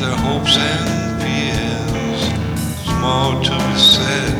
their hopes and fears. There's more to be said.